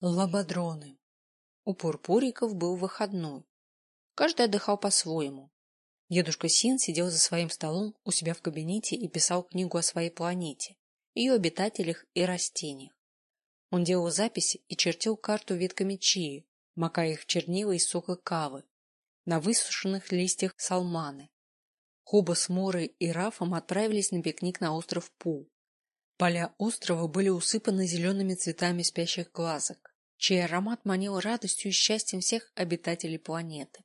Лободроны. У пурпуриков был выходной. Каждый отдыхал по-своему. Дедушка Син сидел за своим столом у себя в кабинете и писал книгу о своей планете, ее обитателях и растениях. Он делал записи и чертил карту ветками чии, макая их в чернила из сока кавы, на высушенных листьях салманы. Хуба с Морой и Рафом отправились на пикник на остров Пу. Поля острова были усыпаны зелеными цветами спящих глазок, чей аромат манил радостью и счастьем всех обитателей планеты.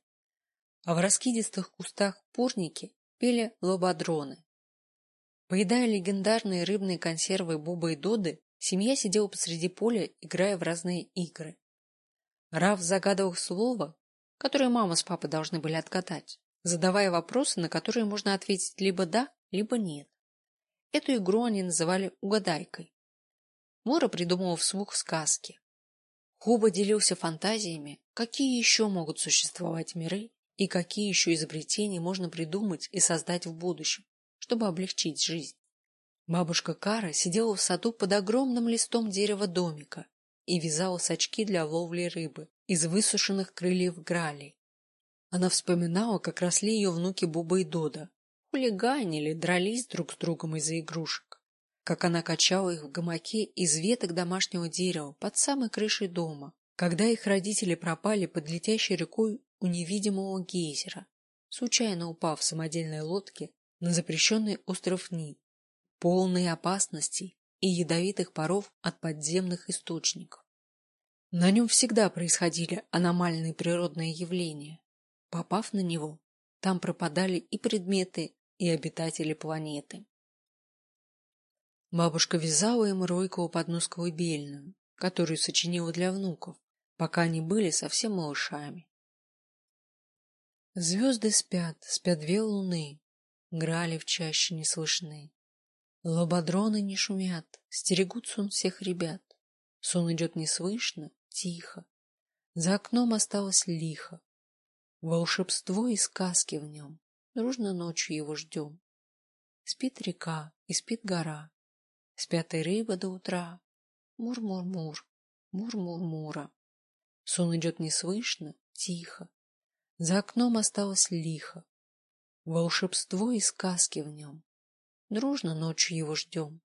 А в раскидистых кустах пурники пели лободроны. Поедая легендарные рыбные консервы Боба и Доды, семья сидела посреди поля, играя в разные игры. Раф загадывал слово, которое мама с папой должны были отгадать, задавая вопросы, на которые можно ответить либо да, либо нет. Эту игру они называли угадайкой. Мора придумывал вслух сказки. Хуба делился фантазиями, какие еще могут существовать миры и какие еще изобретения можно придумать и создать в будущем, чтобы облегчить жизнь. Бабушка Кара сидела в саду под огромным листом дерева домика и вязала сачки для ловли рыбы из высушенных крыльев гралей. Она вспоминала, как росли ее внуки Буба и Дода, хулиганили, дрались друг с другом из-за игрушек. Как она качала их в гамаке из веток домашнего дерева под самой крышей дома, когда их родители пропали под летящей рекой у невидимого гейзера, случайно упав в самодельной лодке на запрещенный остров Ни, полный опасностей и ядовитых паров от подземных источников. На нем всегда происходили аномальные природные явления. Попав на него, там пропадали и предметы, и обитатели планеты. Бабушка вязала им Ройкову под нос колыбельную, которую сочинила для внуков, пока они были совсем малышами. Звезды спят, спят две луны, Грали в чаще не слышны. Лободроны не шумят, стерегут сон всех ребят. Сон идет неслышно, тихо. За окном осталось лихо. Волшебство и сказки в нем. Дружно ночью его ждем. Спит река и спит гора. Спят и рыба до утра. Мур-мур-мур, мур-мур-мура. Сон идет неслышно, тихо. За окном осталось лихо. Волшебство и сказки в нем. Дружно ночью его ждем.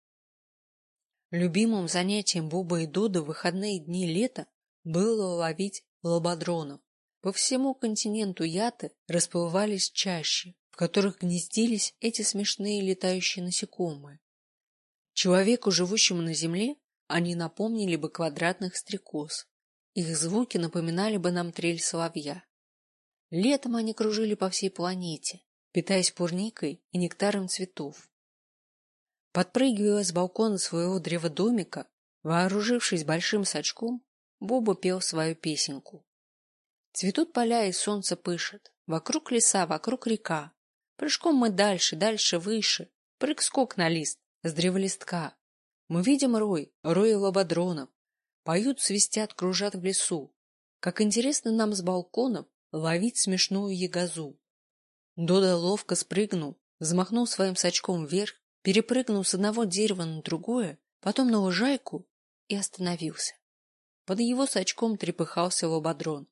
Любимым занятием Буба и Дода в выходные дни лета было ловить лободронов. По всему континенту Яты расплывались чаще, которых гнездились эти смешные летающие насекомые. Человеку, живущему на земле, они напомнили бы квадратных стрекоз. Их звуки напоминали бы нам трель соловья. Летом они кружили по всей планете, питаясь пурникой и нектаром цветов. Подпрыгивая с балкона своего древодомика, вооружившись большим сачком, Боба пел свою песенку. Цветут поля и солнце пышет, вокруг леса, вокруг река, Прыжком мы дальше, дальше, выше. Прыг-скок на лист, с древолистка. Мы видим рой, рой лободронов. Поют, свистят, кружат в лесу. Как интересно нам с балконов ловить смешную ягозу. Дода ловко спрыгнул, взмахнул своим сачком вверх, перепрыгнул с одного дерева на другое, потом на лужайку и остановился. Под его сачком трепыхался лободрон.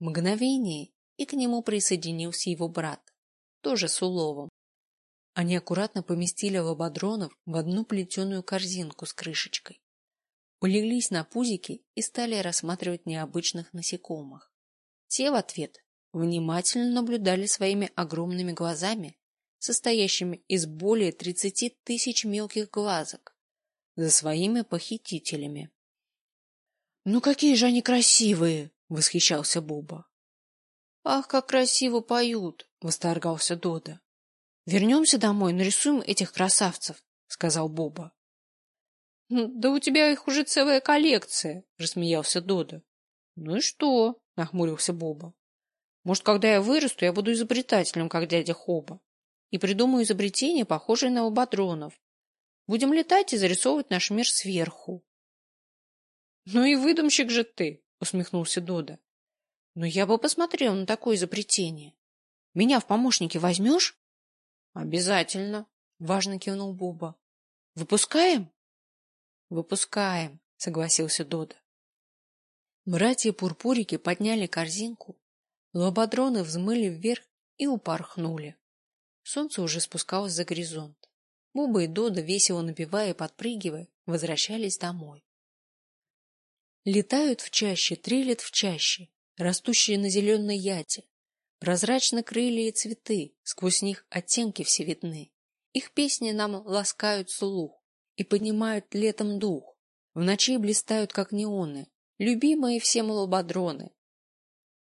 Мгновение, и к нему присоединился его брат тоже с уловом. Они аккуратно поместили лободронов в одну плетеную корзинку с крышечкой. Улеглись на пузики и стали рассматривать необычных насекомых. Те в ответ внимательно наблюдали своими огромными глазами, состоящими из более тридцати тысяч мелких глазок, за своими похитителями. — Ну какие же они красивые! — восхищался Буба. — Ах, как красиво поют! — восторгался Дода. — Вернемся домой, нарисуем этих красавцев, — сказал Боба. — Да у тебя их уже целая коллекция, — рассмеялся Дода. — Ну и что? — нахмурился Боба. — Может, когда я вырасту, я буду изобретателем, как дядя Хоба, и придумаю изобретение, похожее на лободронов. Будем летать и зарисовывать наш мир сверху. — Ну и выдумщик же ты, — усмехнулся Дода. — Но я бы посмотрел на такое изобретение. Меня в помощники возьмешь? — Обязательно, — важно кивнул Буба. — Выпускаем? — Выпускаем, — согласился Дода. Братья-пурпурики подняли корзинку, лободроны взмыли вверх и упорхнули. Солнце уже спускалось за горизонт. Буба и Дода, весело напевая и подпрыгивая, возвращались домой. Летают в чаще, трелят в чаще, растущие на зеленой яте. Прозрачно крылья и цветы, сквозь них оттенки все видны. Их песни нам ласкают слух и поднимают летом дух. В ночи блистают, как неоны, любимые всем лободроны,